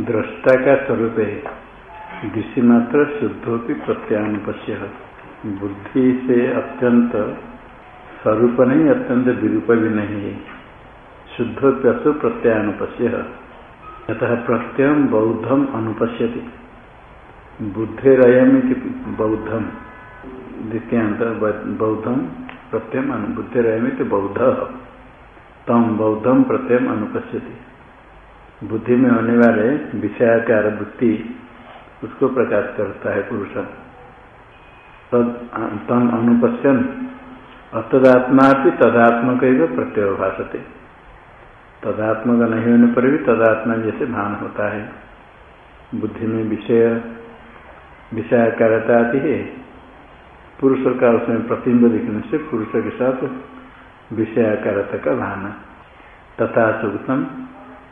दृष्टा का स्वरूप है। दृष्टि मात्र शुद्धोपि प्रत्यानुपश्य बुद्धि से अत्यंत, स्वरूप नहीं, अत्यंत विरूप भी नहीं है। शुद्धोप्यसु प्रत्यानुपश्य अतः प्रत्यय बौद्धम अनुपश्यति। बुद्धेरयम बौद्धम द्वितीयांत बौद्धम प्रत्यय बुद्धिरयम बौद्ध तम बौद्धम प्रत्यय अनुपश्यति। बुद्धि में होने वाले विषयाकार वृत्ति उसको प्रकाश करता है पुरुष। तम अनुपश्यन अतदात्मा भी तदात्मक प्रत्यय भाषते तदात्मक नहीं होने पर भी तदात्मा जैसे भान होता है। बुद्धि में विषय विषयाकारता आती है। पुरुष का उसमें प्रतिम्ब दिखने से पुरुष के साथ विषयाकारता का भान। तथा सुगतम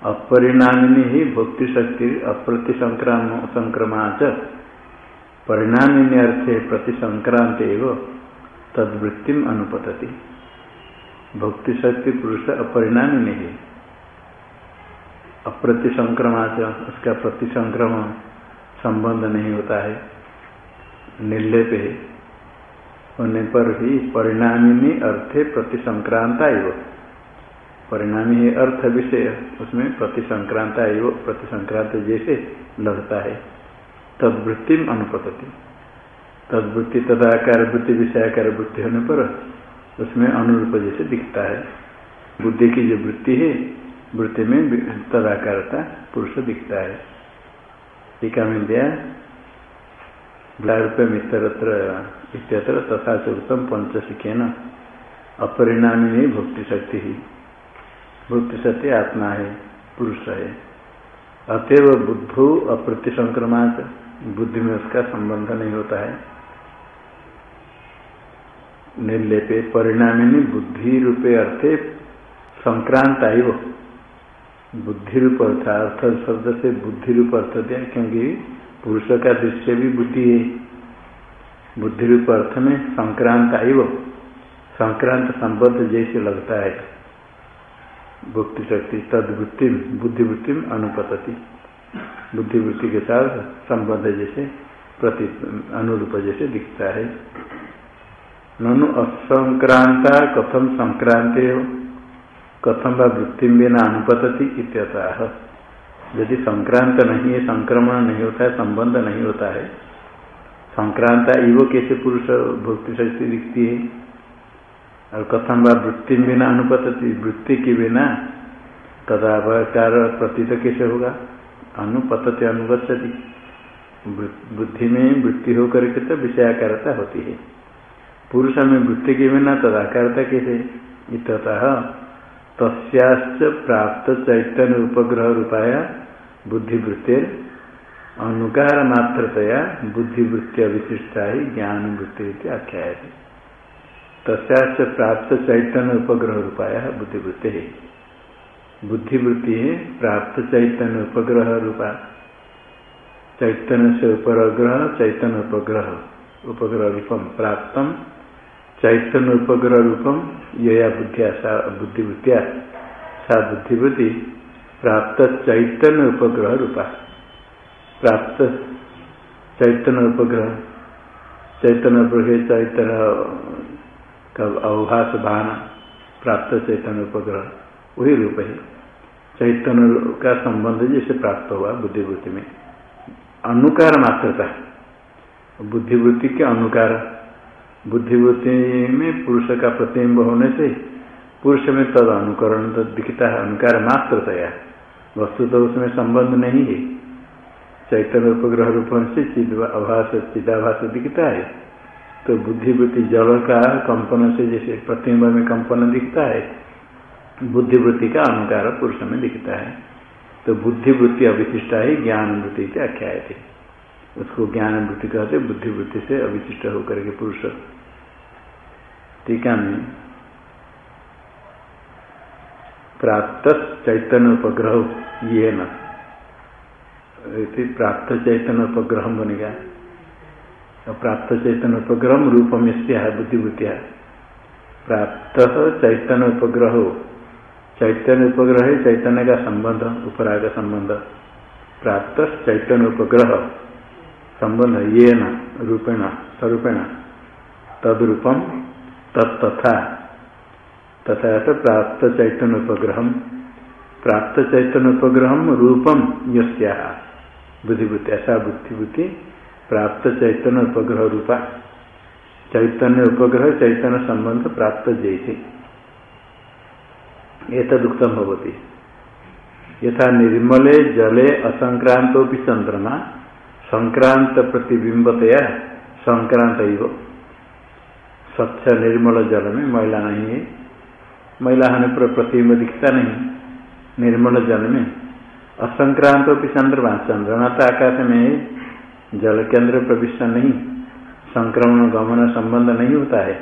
अपरिणामिनी ही भक्ति शक्ति अप्रति संक्राम संक्रमा च परिणामिनी अर्थे प्रति संक्रांत एवं तदवृत्तिम अनुपतति। भक्ति शक्ति पुरुष अपरिणामिनी है। अप्रति संक्रमा च उसका प्रति संक्रमण संबंध नहीं होता है। निर्लेप है। होने पर भी परिणामिनी अर्थे प्रति संक्रांता एवं। परिणामी है अर्थ विषय उसमें प्रति संक्रांत वो प्रति संक्रांत जैसे लगता है। तदवृत्ति में अनुपति तदवृत्ति तदाकार वृत्ति विषयाकार वृत्ति होने पर उसमें अनुरूप जैसे दिखता है। बुद्धि की जो वृत्ति है, वृत्ति में तदाकारता पुरुष दिखता है। टीका में दिया रूप मित्रत्र इत्यत्र तथा च उत्तम पंचशिखेन अपरिणामी भक्ति शक्ति ही। भूति सत्य, आत्मा है, पुरुष है। अतएव बुद्धो अप्रति संक्रमांत बुद्धि में उसका संबंध नहीं होता है। निर्लेपे परिणामी बुद्धि रूपे अर्थे संक्रांत आयु। बुद्धि रूप अर्थ अर्थ शब्द से बुद्धि रूप अर्थ दिया, क्योंकि पुरुष का दृश्य भी बुद्धि है। बुद्धि रूप अर्थ में संक्रांत आयु। संक्रांत संबद्ध जैसे लगता है। भुक्ति शक्ति तदवृत्ति बुद्धिवृत्ति अनुपतति। बुद्धिवृत्ति के साथ संबंध जैसे प्रति अनुरूप जैसे दिखता है। ननु असंक्रांता कथम संक्रांति हो? कथम व वृत्ति बिना अनुपतति इत्यतः। यदि संक्रांत नहीं है, संक्रमण नहीं होता है, संबंध नहीं होता है, संक्रांता इव कैसे पुरुष भक्ति शक्ति दिखती है? और कथम व वृत्ति बिना अनुपति वृत्ति के बिना तदावकार प्रतीत कैसे होगा? अनुपतति अनुगछति बुद्धि में वृत्ति होकर के तो विषयाकारता होती है। पुरुष में वृत्ति के बिना तदाकारता कैसे? इतः तस्याश्च प्राप्त चैतन्य उपग्रह रूपाया बुद्धिवृत्तिर अनुकार मात्रतया बुद्धिवृत्ति विशिष्टा ही ज्ञान वृत्ति आख्या है तस्याच प्राप्त चैतन्य उपग्रह रूपाया बुद्धिवृत्ति है। बुद्धिवृत्ति है, प्राप्त चैतन्य उपग्रह रूपा। चैतन्य से उपग्रह, चैतन्य उपग्रह उपग्रह रूपम प्राप्त चैतन्य उपग्रह रूपम, यया बुद्धिया सा बुद्धिवृत्तिया सा बुद्धिवृत्ति। प्राप्त चैतन्य उपग्रह रूपा। प्राप्त चैतन्य उपग्रह। चैतन्य उपग्रह चैतन्य कब अवभाष भान प्राप्त चैतन्य उपग्रह, वही रूप है। चैतन्य का संबंध जैसे प्राप्त हुआ बुद्धिवृत्ति में, अनुकार मात्रता बुद्धिवृत्ति के अनुकार, बुद्धिवृत्ति में पुरुष का प्रतिबिंब होने से पुरुष में तद अनुकरण तो दिखता है, अनुकार मात्रतया वस्तु तो उसमें संबंध नहीं है। चैतन्य उपग्रह रूप से चिद आभास चिदाभास दिखता है। तो बुद्धिवृत्ति जल का कंपन से जैसे प्रतिम्ब में कंपन दिखता है, बुद्धिवृत्ति का अनुकार पुरुष में दिखता है। तो बुद्धिवृत्ति अविशिष्टा ही ज्ञान वृत्ति से आख्या थे। उसको ज्ञान वृत्ति कहते, बुद्धिवृत्ति से अविशिष्ट होकर के पुरुष। टीका में प्राप्त चैतन्य उपग्रह ये न। प्राप्त चैतन्य उपग्रह बनेगा। प्राप्त चैतन्य उपग्रह रूपम है बुद्धिवृत्तिया प्राप्त चैतन्य उपग्रह चैतन्य उपग्रह चैतन्य का संबंध उपराग संबंध प्राप्त चैतन्य उपग्रह संबंध ये न रूपेण, स्वरूपेण। तदरूपम तत्था तथा प्राप्त चैतन्य उपग्रह प्राप्त चैतन्य उपग्रह रूपम यस्या। बुद्धिबुद्धि ऐसा बुद्धिबुद्धि प्राप्त चैतन्य उपग्रह रूपा। चैतन्य उपग्रह, चैतन्य संबंध प्राप्त जैसे। एतदुक्तम भवती। यथा निर्मले, जले असंक्रांतो चंद्रमा, संक्रांत प्रतिबिंबतया संक्रांत स्वच्छ निर्मल जल में मैला नहीं है। मैला होने पर प्रतिबिंब दिखता नहीं। निर्मल जल में असंक्रांत भी चंद्रमा चंद्रमा तो आकाश में जल के अंदर प्रविष्ट नहीं, संक्रमण गमन संबंध नहीं होता है।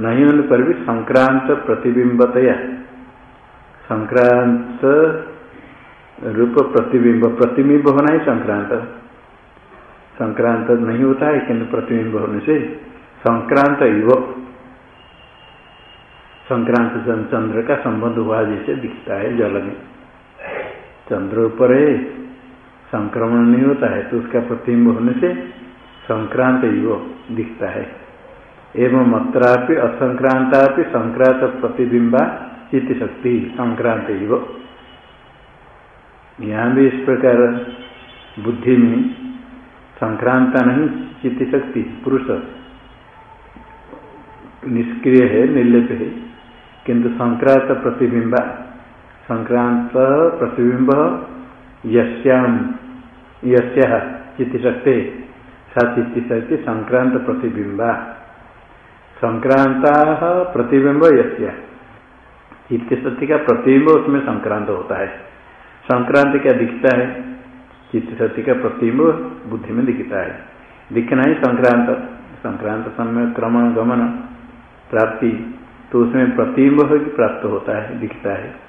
नहीं होने पर भी संक्रांत प्रतिबिंबतया। संक्रांत रूप प्रतिबिंब प्रतिबिंब होना ही संक्रांत। संक्रांत नहीं होता है किंतु प्रतिबिंब होने से संक्रांत युव, संक्रांत चंद्र का संबंध हुआ जैसे दिखता है जल में। चंद्र ऊपर है संक्रमण नहीं होता है तो उसका प्रतिबिंब होने से संक्रांत युव दिखता है। एवं अत्रापि असंक्रांता संक्रांत प्रतिबिंबा चित्त शक्ति, संक्रांत युव यहाँ भी इस प्रकार बुद्धि में संक्रांता नहीं चित्त शक्ति, पुरुष निष्क्रिय है निर्लिप है। किंतु संक्रांत प्रतिबिंब संक्रांत प्रतिबिंब यश्याम यस्या चित्तिशक्ति संक्रांत प्रतिबिंबा संक्रांता प्रतिबिंब यस्या। चित्तशक्ति का प्रतिबिंब उसमें संक्रांत होता है। संक्रांति क्या दिखता है? चित्तशक्ति का प्रतिबिंब बुद्धि में दिखता है। दिखना ही संक्रांत। संक्रांत समय क्रमण गमन, प्राप्ति तो उसमें प्रतिबिंब प्राप्त होता है, दिखता है।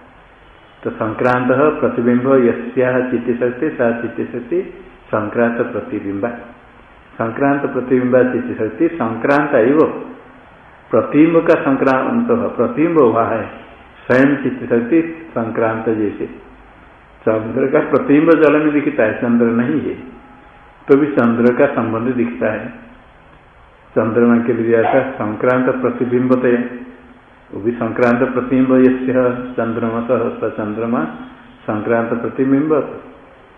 तो संक्रांत प्रतिबिंब यस्या चित्त शक्ति सा चित्त शक्ति संक्रांत प्रतिबिंब संक्रांत प्रतिबिंब चित्त शक्ति संक्रांत एव प्रतिबिंब का संक्रांत प्रतिबिंब हुआ है। स्वयं चित्त शक्ति संक्रांत जैसे। चंद्र का प्रतिबिंब जल में दिखता है, चंद्र नहीं है। तो भी चंद्र का संबंध दिखता है। चंद्रमा के लिए ऐसा संक्रांत प्रतिबिंबत वो भी संक्रांत प्रतिबिंब ये चंद्रमा स चंद्रमा संक्रांत प्रतिबिंब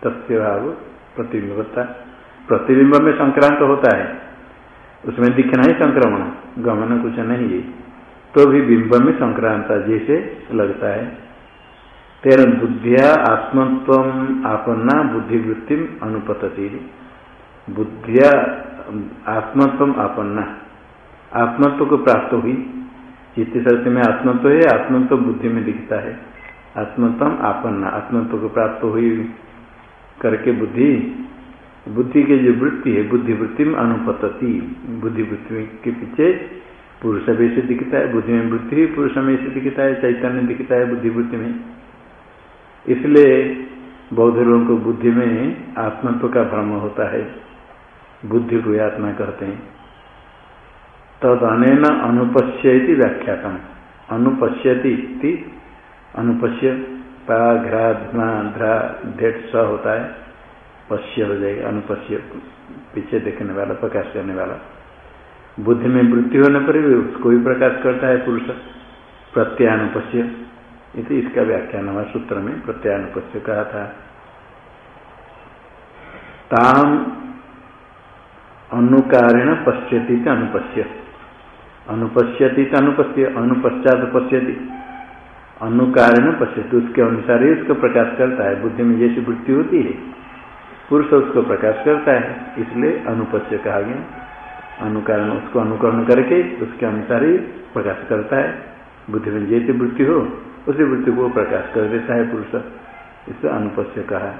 तस्य भाव प्रतिबिंबता प्रतिबिंब में संक्रांत होता है। उसमें दिखना ही संक्रमण, गमन कुछ नहीं है। तो भी बिंब में संक्रांत जैसे लगता है। तेरह बुद्धिया आत्मत्व आपन्ना बुद्धिवृत्ति अनुपतती। बुद्धिया आत्मत्व आपन्ना। आत्मत्व को प्राप्त हुई। चित्त शक्ति में आत्मत्व है, आत्मत्व बुद्धि में दिखता है। आत्मत्व आपन्ना, आत्मत्व को प्राप्त हुई करके बुद्धि। बुद्धि की जो वृत्ति है बुद्धि वृत्ति में अनुपतती। बुद्धि वृत्ति के पीछे पुरुष भी से दिखता है, बुद्धि में वृत्ति ही पुरुष में से दिखता है, चैतन्य दिखता है बुद्धि वृत्ति में। इसलिए बौद्ध लोगों को बुद्धि में आत्मत्व का भ्रम होता है। बुद्धि को आत्मा कहते हैं। तद अन अनुपश्यति व्याख्यातम। अनुपश्यति अनुपश्य पाघ्रा धेट स होता है पश्य हो जाएगा, अनुपश्य पीछे देखने वाला, प्रकाश करने वाला। बुद्धि में वृत्ति होने पर भी उसको भी प्रकाश करता है पुरुष। प्रत्यानुपश्य इति इसका व्याख्यान हुआ सूत्र में प्रत्यानुपश्य कहा था। ताम अनुकारेण पश्यती अनुपश्य। अनुपश्यती अनुपश्य अनुपश्चात पश्यति। अनुकारेण पश्यति, उसके अनुसार ही उसको प्रकाश करता है। बुद्धि में जैसी वृत्ति होती है, पुरुष उसको प्रकाश करता है, इसलिए अनुपश्य कहा गया। अनुकारण उसको अनुकरण करके उसके अनुसार ही प्रकाश करता है। बुद्धि में जैसी वृत्ति हो, उसी वृत्ति को प्रकाश कर देता है पुरुष। इसे अनुपश्य कहा।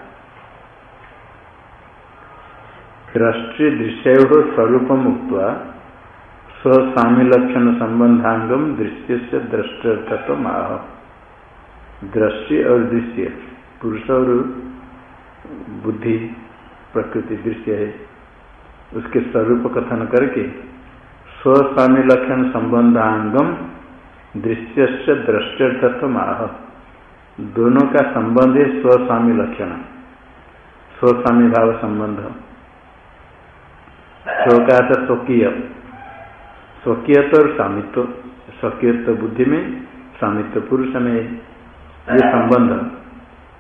दृष्टि दृश्य स्वरूप मुक्त स्वस्वामी लक्षण संबंधांगम दृश्य से दृष्टत्व आह दृश्य और दृश्य पुरुष और बुद्धि, प्रकृति दृश्य है। उसके स्वरूप कथन करके स्वस्वामी लक्षण संबंधांगम दृश्य से दृष्टत्व आह दोनों का संबंध है स्वस्वामी लक्षण स्वस्वामी भाव संबंध। स्व स्वकीय। स्वकीयत्व और स्वामित्व स्वकीयत्व बुद्धि में स्वामित्व पुरुष में ये संबंध।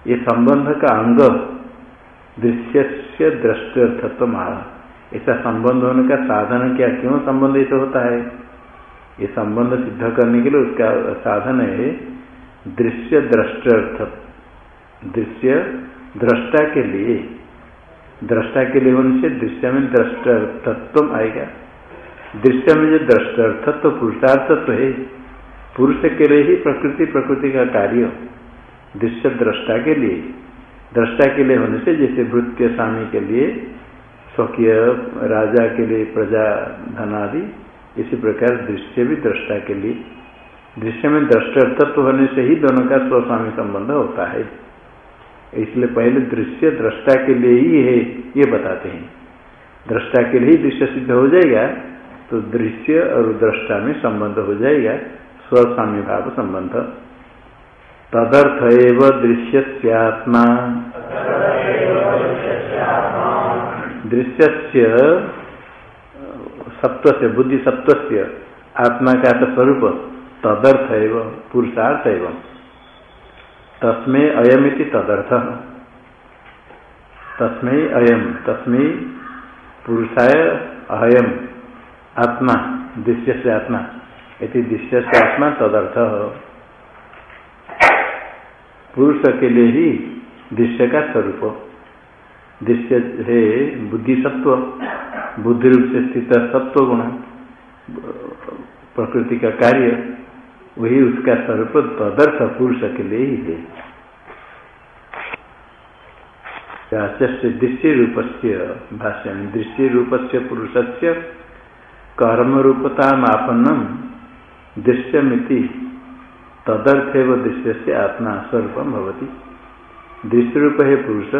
ये संबंध का अंग दृश्य से दृष्टर्थत्व मारा ऐसा संबंध होने का साधन क्या क्यों संबंध ऐसा होता है? ये संबंध सिद्ध करने के लिए उसका साधन है दृश्य दृष्टर्थ दृश्य दृष्टा के लिए। दृष्टा के लिए होने से दृश्य में दृष्ट दृष्टर्थत्व आएगा। दृश्य में जो दृष्टर्थत्व पुरुषार्थत्व है। पुरुष के लिए ही प्रकृति प्रकृति का कार्य। दृश्य दृष्टा के लिए। दृष्टा के लिए होने से जैसे वृत्य स्वामी के लिए, स्वकीय राजा के लिए प्रजा धन आदि इसी प्रकार दृश्य भी दृष्टा के लिए। दृश्य में दृष्टत्व होने से ही दोनों का स्वस्वामी संबंध होता है। इसलिए पहले दृश्य दृष्टा के लिए ही है, ये बताते हैं। दृष्टा के लिए ही दृश्य सिद्ध हो जाएगा तो दृश्य और दृष्टा में संबंध हो जाएगा स्वस्वामी भाव संबंध। तदर्थ एवं दृश्य आत्मा दृश्य सत्व से बुद्धि सत्व से आत्मा का स्वरूप, तदर्थ एवं, पुरुषार्थ एवं। तस्मे अयमिति तदर्थ। तस्मे अयम तस्मे पुरुषाय अयम। आत्मा दृश्य से आत्मा। यदि दृश्य से आत्मा तदर्थ पुरुष के लिए ही दृश्य का स्वरूप दृश्य है बुद्धि सत्व बुद्धि रूप से स्थित सत्व गुण, प्रकृति का कार्य, वही उसका स्वरूप तदर्थ पुरुष के लिए ही है। दृश्य रूप से भाष्य दृश्य रूप से पुरुष से कर्म रूपता मापन्नम दृश्यमिति तदर्थ एवं दृश्य से आत्मा स्वरूपम भवती। दृश्य रूप है पुरुष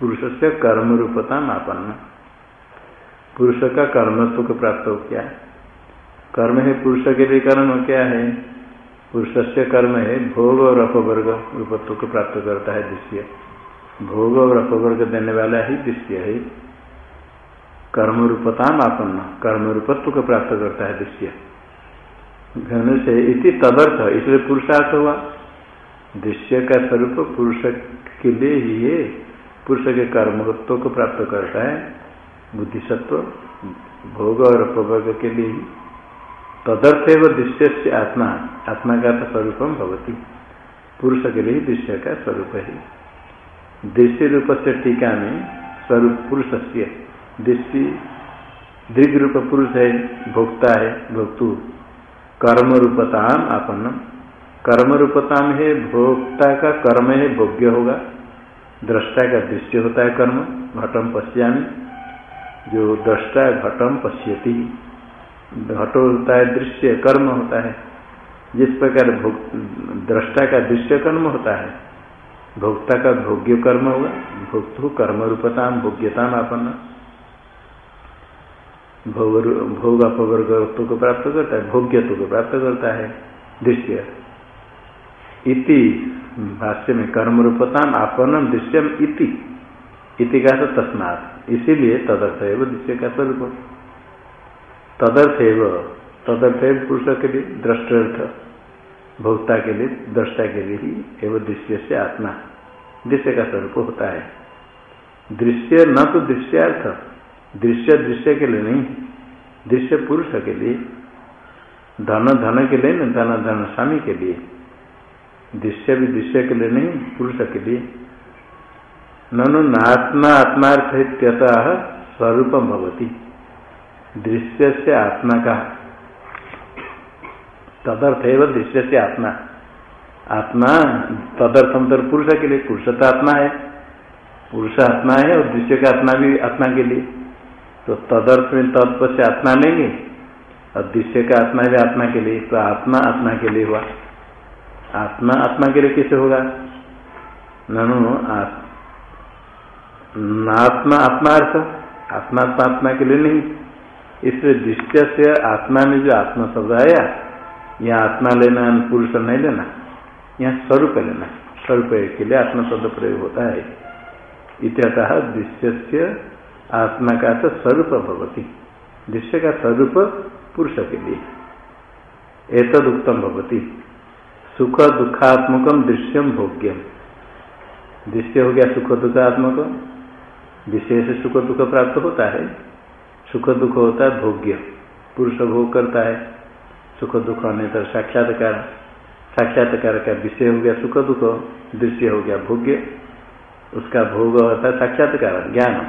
पुरुष से कर्म रूपता नापन्न पुरुष का कर्मत्व को प्राप्त हो क्या? कर्म है पुरुष के लिए कर्म क्या है? पुरुष से कर्म है भोग और अपवर्ग रूपत्व को प्राप्त करता है दृश्य। भोग और अपवर्ग देने वाला ही दृश्य है। कर्म रूपता नापन्न कर्म रूपत्व को प्राप्त करता है दृश्य घन से इति तदर्थ, इसलिए पुरुषार्थ हुआ। दृश्य का स्वरूप पुरुष के लिए ही है। पुरुष के कर्मत्व को प्राप्त करता है। बुद्धिसत्व, भोग और उपभोग के लिए ही। तदर्थ एवं दृश्य से आत्मा। आत्मा का तो स्वरूपम भवती। पुरुष के लिए दृश्य का स्वरूप है। दृश्य रूप से टीका में स्वरूप पुरुष से। दृष्टि दीर्घ रूप पुरुष है, भोक्ता है, भोक्तु। कर्म रूपताम आपन्न कर्म रूपताम है, भोक्ता का कर्म है, भोग्य होगा। दृष्टा का दृश्य होता है कर्म घटम पश्यामी। जो दृष्टा घटम पश्यति, घटो होता है दृश्य, कर्म होता है। जिस प्रकार दृष्टा का दृश्य कर्म होता है, भोक्ता का भोग्य कर्म होगा। भोक्तु कर्म रूपताम भोग्यताम आपन्न भोग भोग अपवर्गत्व को प्राप्त करता है, भोग्यत्व को प्राप्त करता है दृश्य इति भाष्य में कर्म रूपता आपन दृश्यम इति। इति का तस्मात। इसीलिए तदर्थ एवं दृश्य का स्वरूप। तदर्थ एवं तदर्थ एवं पुरुष के लिए दृष्टर्थ, भोक्ता के लिए, दृष्टा के लिए ही एवं दृश्य से आत्मा। दृश्य का स्वरूप होता है। दृश्य न तो दृश्यार्थ। दृश्य दृश्य के लिए नहीं, दृश्य पुरुष के लिए, धन धन के लिए न धन धन स्वामी के लिए। दृश्य भी दृश्य के लिए नहीं, पुरुष के लिए। ननु नात्मा आत्मार्थ इत्यतः स्वरूप भवती। दृश्य से आत्मा का। तदर्थ एवं दृश्य से आत्मा। आत्मा तदर्थम तर पुरुष के लिए पुरुष तो आत्मा है। पुरुष आत्मा है और दृश्य का आत्मा भी आत्मा के लिए। तो तदर्थ में तत्व से आत्मा लेंगे और दृश्य का आत्मा भी आत्मा के लिए तो आत्मा आत्मा के लिए हुआ। आत्मा आत्मा के लिए कैसे होगा? ननु आत्मा आत्मा आत्मार्थ आत्मा आत्मा के लिए नहीं। इसलिए दृश्य से आत्मा में जो आत्मा शब्द आया, यहाँ आत्मा लेना, पुरुष नहीं लेना, यहाँ स्वरूप लेना, स्वरूप के लिए आत्मा शब्द प्रयोग होता है। इत्यतः दृश्य से आत्मा का तो स्वरूप भवती, दृश्य का स्वरूप पुरुष के लिए। एतद उत्तम भवती सुख दुखात्मक दृश्यम भोग्यम दृश्य हो गया सुख दुखात्मक विशेष सुख दुख प्राप्त होता है सुख दुख होता है भोग्य, पुरुष भोग करता है सुख दुख अन्यतर साक्षात्कार साक्षात्कार का विषय हो गया सुख दुख दृश्य हो गया भोग्य, उसका भोग होता है साक्षात्कार ज्ञान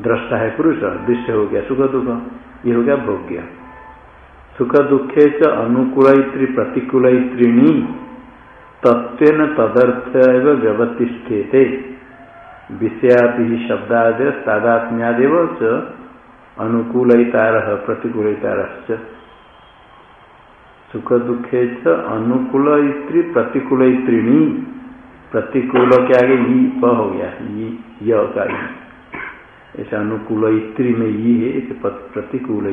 दृष्टा है पुरुष दृश्य हो गया सुख दुख। ये हो गया भोग्य। सुख दुखे च अनुकूल प्रतिकूल तत्व तदर्थ व्यवतिष्ठेते। विषयापि शब्दादय तादात्म्यादेव प्रतिकूलतार सुख दुखे च अनुकूल प्रतिकूल प्रतिकूल के आगे ई, प हो गया य का ऐसा अनुकूल में ई है ऐसे प्रतिकूल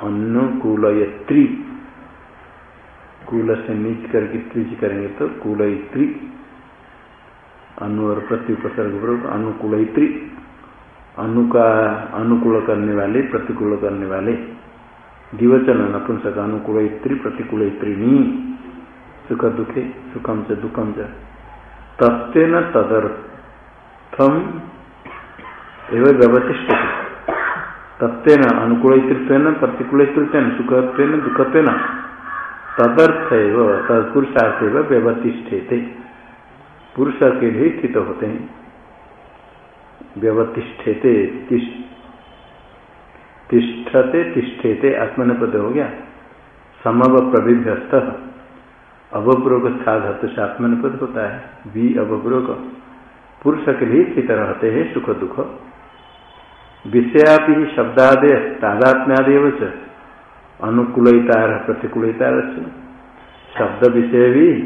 अनुकूल कूल से नीच करके त्रिच करेंगे तो कूल अनु और प्रति उपसर्ग अनुकूल अनु का अनुकूल करने वाले, प्रतिकूल करने वाले। दिवचन नपुंसक अनुकूल प्रतिकूल त्रिणी सुख दुखे, सुखम से दुखम से तत्व तदर्थम एवं व्यवतिष्ठ तत्व अनुकूल प्रतिकूल सुखत्व दुखत्व तदर्थ एवं तत्पुरुषार्थ एवं पुरुष के लिए स्थित होते। हैं व्यवतिष्ठते तिष्ठते, तिष्ठेते, आत्मनिपद हो गया। समव प्रविभ्यस्त अवपूर्वक स्थाधत से आत्मनिपद होता है। वी अवपूर्वक पुरुष के लिए स्थित रहते हैं सुख दुख। विषयापि शब्दादय तादात्म्यादेव से अनुकूलतार प्रतिकूलतार शब्द विषय भी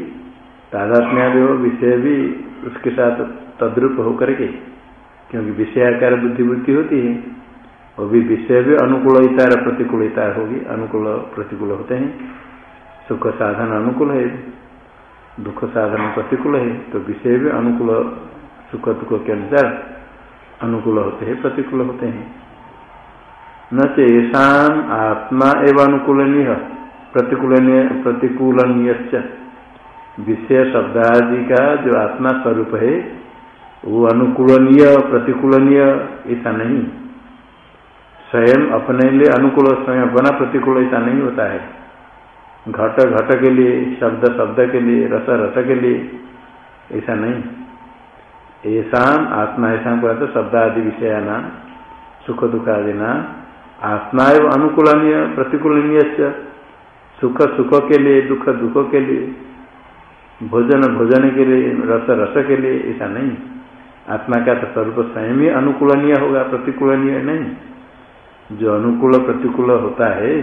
तादात्म्यादेव विषय भी उसके साथ तद्रुप होकर के क्योंकि विषयाकार बुद्धिवृत्ति होती है। वो भी विषय भी अनुकूलता प्रतिकूलता होगी। अनुकूल, प्रतिकूल होते हैं। सुख साधन अनुकूल है। दुख साधन प्रतिकूल है। तो विषय भी अनुकूल, सुख दुख के अनुसार अनुकूल होते हैं, प्रतिकूल होते हैं। न चेषा आत्मा एवं अनुकूलनीय, प्रतिकूलनीय प्रतिकूलनीय विषय शब्दादि का जो आत्मा स्वरूप है, वो अनुकूलनीय, प्रतिकूलनीय ऐसा नहीं। स्वयं अपने लिए अनुकूल, स्वयं अपना प्रतिकूल ऐसा नहीं होता है। घट घट के लिए, शब्द शब्द के लिए, रस रस के लिए ऐसा नहीं। ऐसा आत्मा ऐसा को तो शब्द आदि विषय नाम सुख दुख आदि नाम आत्मा एवं अनुकूलनीय प्रतिकूलनीय सुख सुख के लिए, दुख दुख के लिए, भोजन भोजन के लिए, रस रस के लिए, ऐसा नहीं। आत्मा का तो स्वरूप स्वयं ही अनुकूलनीय होगा, प्रतिकूलनीय नहीं। जो अनुकूल, प्रतिकूल होता है,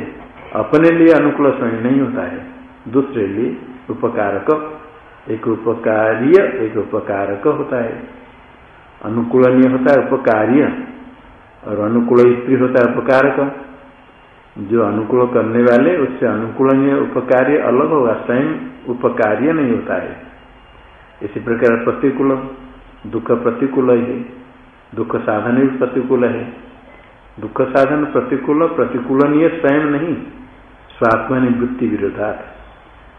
अपने लिए अनुकूल स्वयं नहीं होता है। दूसरे लिए उपकारक एक उपकार्य, एक उपकारक होता है। अनुकूलनीय होता है उपकार्य, और अनुकूल स्त्री होता है उपकारक। जो अनुकूल करने वाले, उससे अनुकूलनीय, उपकार्य, अलग होगा, स्वयं उपकार्य नहीं होता है। इसी प्रकार प्रतिकूल, दुख प्रतिकूल है। दुख साधन भी प्रतिकूल है। दुख साधन प्रतिकूल, प्रतिकूलनीय स्वयं नहीं। स्वात्मा वृत्ति विरोधात।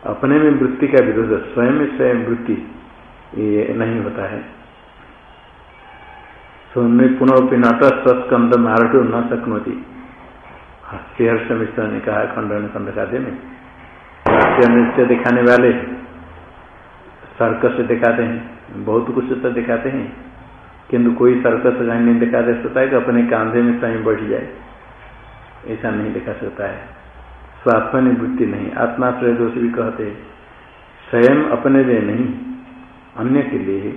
अपने में वृत्ति का विरोध स्वयं में स्वयं वृत्ति, ये नहीं होता है। सोने पुनः पिनाट स्वस्कंद मारटो न सकनोती। हर्ष मिश्र ने कहा, खंडन खंड खाते में नृत्य दिखाने वाले सर्कस दिखाते हैं। बहुत कुछ तो दिखाते हैं। किंतु कोई सर्कस नहीं दिखा दे सकता है कि अपने कांधे में स्वयं बढ़ जाए। ऐसा नहीं दिखा सकता है। स्वात्म वृत्ति नहीं। आत्माश्रय दोष भी कहते स्वयं अपने लिए नहीं अन्य के लिए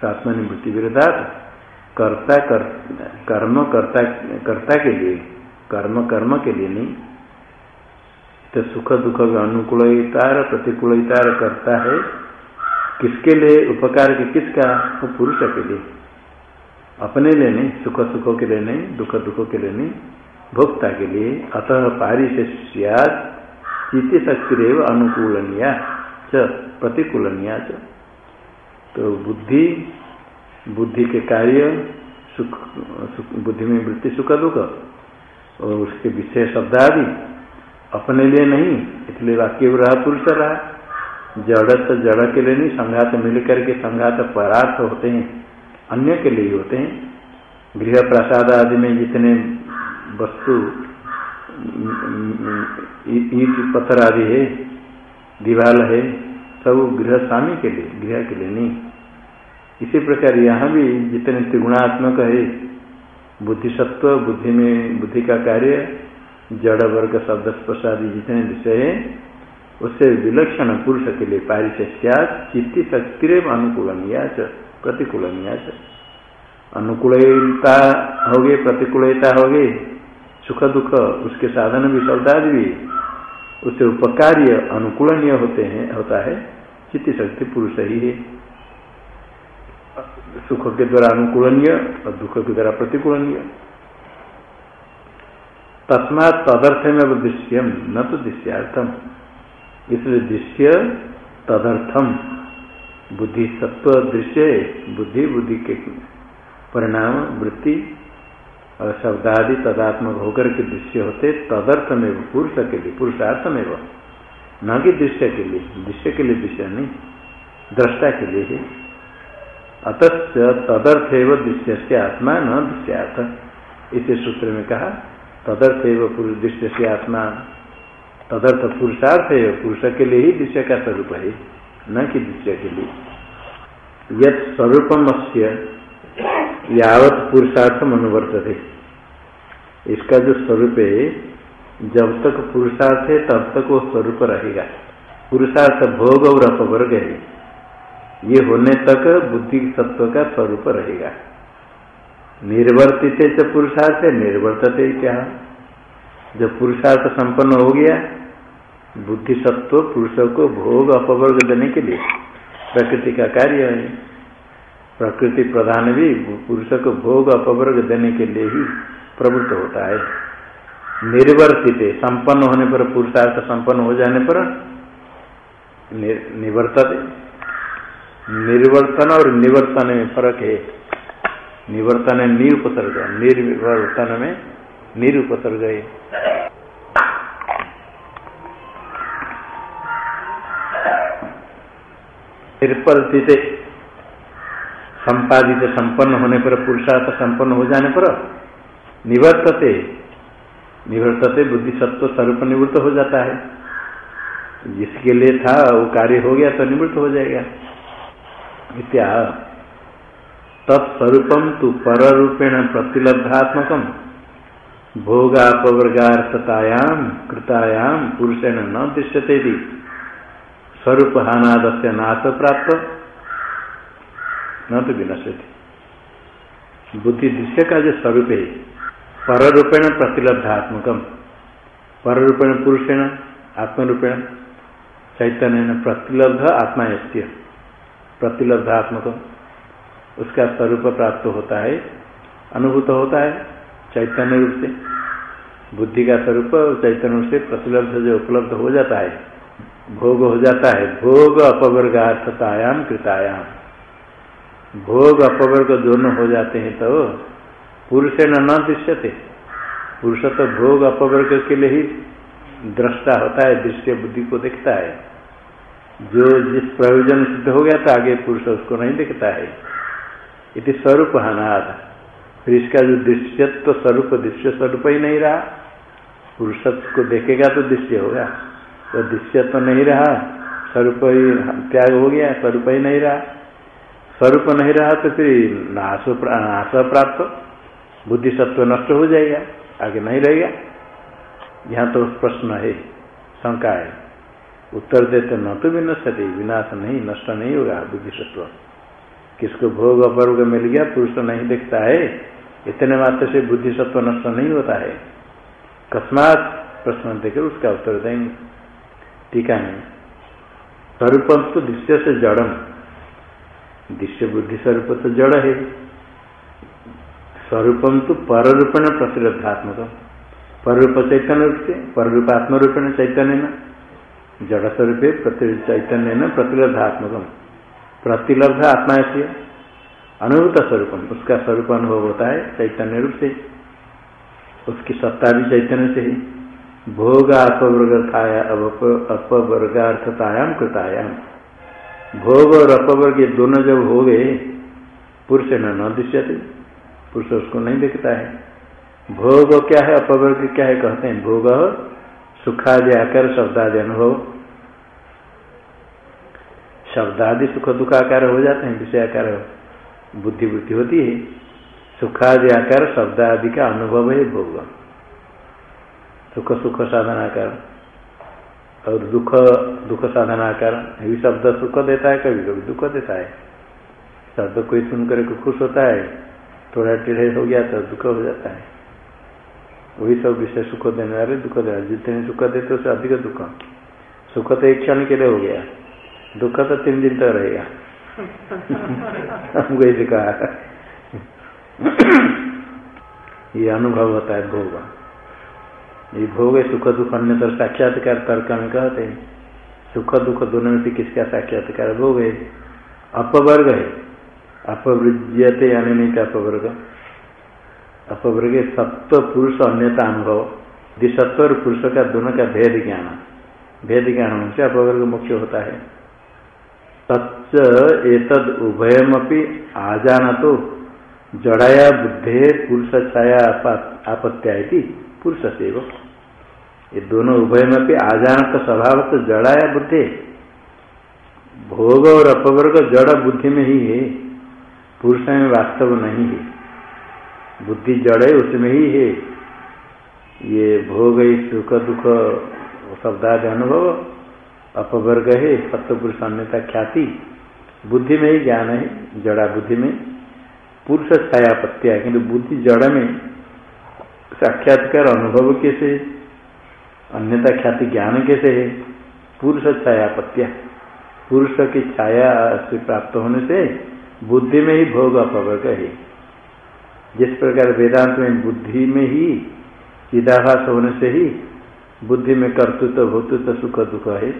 स्वात्म वृत्ति विरोधात। कर्ता कर, कर्म कर्ता कर्ता के लिए कर्म कर्म के लिए नहीं। तो सुख दुख का अनुकूलता प्रतिकूलता करता है। किसके लिए? उपकार के किसका? वो पुरुष के लिए। अपने लिए नहीं सुख सुखों के लिए नहीं दुख दुखों के लिए नहीं। भोक्ता के लिए अतः पारिशस्याद चित्त रेव अनुकूलनिया च प्रतिकूलनिया च। तो बुद्धि बुद्धि के कार्य सुख, सुख बुद्धि में वृत्ति सुख दुख और उसके विषय शब्द आदि अपने लिए नहीं इसलिए वाक्य रहा पुरुष रहा। जड़ तो जड़ के लिए नहीं संघात मिल करके संघात परार्थ होते हैं अन्य के लिए होते हैं। गृह प्रसाद आदि में जितने वस्तु, ईट पत्थर आदि है, दीवाल है, सब गृह स्वामी के लिए, गृह के लिए नहीं। इसी प्रकार यहाँ भी जितने त्रिगुणात्मक है बुद्धि सत्व बुद्धि में, बुद्धि का कार्य, जड़, वर्ग, शब्द, स्पर्श आदि जितने विषय है, उससे विलक्षण पुरुष के लिए पारिशस्या चित्ती शक्ति अनुकूलनीय प्रतिकूलनीय अनुकूलता होगी प्रतिकूलता हो गई सुख दुख उसके साधन भी शब्दादि भी, उससे उपकार्य, अनुकूलनीय होते हैं, होता है, चित्त शक्ति पुरुष ही है। सुख के द्वारा अनुकूलनीय और दुख के द्वारा प्रतिकूलनीय। तस्मात तदर्थ में दृश्यम न तो दृश्यार्थम। इसलिए दृश्य तदर्थम। बुद्धि सत्व दृश्य बुद्धि बुद्धि के परिणाम, वृत्ति और शब्दादि तदात्मक होकर के दृश्य होते, तदर्थ में पुरुष के लिए, पुरुषार्थ में वो। न कि दृश्य के लिए, दृश्य के लिए दृश्य नहीं, दृष्टा के लिए है। अतच तदर्थ एवं दृश्य से आत्मा न दृश्यार्थ इसे सूत्र में कहा तदर्थ एवं दृश्य से आत्मा, तदर्थ पुरुषार्थ है पुरुष के लिए ही दृश्य का स्वरूप है, न कि दृश्य के लिए। यद स्वरूपम अस्य यावत पुरुषार्थम अनुवर्त है इसका जो स्वरूप है, जब तक पुरुषार्थ है, तब तक वो स्वरूप रहेगा। पुरुषार्थ भोग और अपवर्ग है। ये होने तक बुद्धि सत्व का स्वरूप रहेगा। निर्वर्तित से पुरुषार्थ, निर्वर्तते क्या? जब पुरुषार्थ संपन्न हो गया, बुद्धि सत्व पुरुषों को भोग, अपवर्ग देने के लिए प्रकृति का कार्य है। प्रकृति प्रधान भी पुरुष को भोग अपवर्ग देने के लिए ही प्रवृत्त होता है। निर्वर्तित संपन्न होने पर पुरुषार्थ संपन्न हो जाने पर निवर्तते। निर्वर्तन और निवर्तन में फ़र्क है। निवर्तन है निरुपसर्ग, निर्वर्तन में निरुपसर्ग है। निर्परित संपादित संपन्न होने पर, पुरुषार्थ संपन्न हो जाने पर निवर्तते निवर्तते बुद्धि सत्व स्वरूप निवृत्त हो जाता है। जिसके लिए था, वो कार्य हो गया तो निवृत्त हो जाएगा। इत्या तत्स्वरूपम तो रूपेण प्रतिलब्धात्मक भोगापवर्गार्थतायाम कृतायाम पुरुषेण न दृश्यते स्वरूप हानाद से नाश प्राप्त। न तो विनश्यति बुद्धि दृश्य का जो स्वरूप है। पर रूपेण प्रतिलब्धात्मकम पर रूपेण पुरुषेण, आत्मरूपेण चैतन्य प्रतिलब्ध आत्मा यस्य प्रतिलब्धात्मक उसका स्वरूप प्राप्त होता है, अनुभूत होता है, चैतन्य रूप से। बुद्धि का स्वरूप चैतन्य रूप से प्रतिलब्ध जो उपलब्ध हो जाता है, भोग हो जाता है, भोग अपवर्गार्थतायाम कृतायाम भोग अपवर्ग दोनों हो जाते हैं तो पुरुष न न दृश्यते। पुरुष तो भोग अपवर्ग के लिए ही दृष्टा होता है दृश्य बुद्धि को देखता है। जो जिस प्रयोजन सिद्ध हो गया था, आगे पुरुष उसको नहीं दिखता है। इति स्वरूप हानाद फिर इसका जो दृश्यत्व स्वरूप, दृश्य स्वरूप ही नहीं रहा। पुरुषत्व को देखेगा तो दृश्य होगा। तो दृश्य तो नहीं रहा, स्वरूप ही त्याग हो गया, स्वरूप ही नहीं रहा। स्वरूप नहीं रहा तो फिर नाश नाश प्राप्त बुद्धि सत्व नष्ट हो जाएगा, आगे नहीं रहेगा। यहाँ तो प्रश्न है, शंका है। उत्तर देते न तो विनश्यति, विनाश नहीं, नष्ट नहीं होगा बुद्धि सत्व किसको भोग अपर्ग मिल गया, पुरुष नहीं देखता है। इतने मात्र से बुद्धि सत्व नष्ट नहीं होता है। कस्मात प्रश्न देकर उसका उत्तर देंगे। टीका है। स्वरूपम तो दृश्य से जड़म। दृश्य बुद्धि स्वरूप तो जड़ है। स्वरूपम तो पर रूपेण प्रतिलब्धात्मक पर रूप चैतन्य रूप से पर रूप आत्मरूपेण चैतन्य न। जड़ स्वरूप चैतन्य न, प्रतिलब्धात्मक। प्रतिलब्ध आत्मा से अनुभूत स्वरूप, उसका स्वरूप अनुभव होता है चैतन्य रूप से। उसकी सत्ता भी चैतन्य से है। भोग अपवर्गताया अपवर्गार्थतायाम कृतायाम भोग और अपवर्ग ये दोनों जब हो गए पुरुष न न दृश्यते। पुरुष उसको नहीं देखता है। भोग क्या है अपवर्ग क्या है कहते हैं? भोग सुखादि आकर शब्दादि अनुभव। शब्दादि सुख दुखाकार हो जाते हैं विषय आकार बुद्धि वृत्ति होती है। सुखादि आकार शब्द आदि का अनुभव है भोग। सुख सुख साधनाकार। और दुख दुख साधनाकार ये शब्द सुख देता है, कभी कभी दुख देता है। शब्द कोई सुनकर के खुश होता है, थोड़ा टेढ़े हो गया तो दुख हो जाता है। वही सब विषय सुख देने वाले दुख दे जितने सुख देते उससे अधिक दुख। सुख तो एक क्षण के लिए हो गया। दुख तो तीन दिन तक रहेगा। हमको ऐसे कहा। ये अनुभव होता है भोग। ये भोग सुख दुख अन्य तर साक्षात्कार, तर्क में कहते हैं सुख दुख दोनों में से किसका साक्षात्कार? भोग है। अपवर्ग है। अपवृज्यते नहीं अपवर्ग। अपवर्ग सत्व पुरुष अन्यता अनुभव। दिशत्व और पुरुष का दोनों का भेद ज्ञान। भेद ज्ञान से अपवर्ग मुख्य होता है। तच्च एतद उभयमपि आजान तो जड़ाया बुद्धे पुरुष छाया आपत्या पुरुष से वो ये दोनों उभय में भी आजान का स्वभाव तो जड़ाया बुद्धि। भोग और अपवर्ग जड़ बुद्धि में ही है। पुरुष में वास्तव नहीं है। बुद्धि जड़ है, उसमें ही है। ये भोग ही सुख, दुख शब्दादि अनुभव, अपवर्ग है सत्य पुरुष अन्यता ख्याति। बुद्धि में ही ज्ञान है, जड़ा बुद्धि में। पुरुष छायापत्या किंतु बुद्धि जड़ में साक्षात्कार अनुभव कैसे अन्यथा ख्याति ज्ञान कैसे है? पुरुष छाया छायापत्या। पुरुष की छाया से प्राप्त होने से बुद्धि में ही भोग अपवर्ग है। जिस प्रकार वेदांत में बुद्धि में ही चिदाभास होने से ही बुद्धि में कर्तृत्व भोतृत्व सुख, दुख है।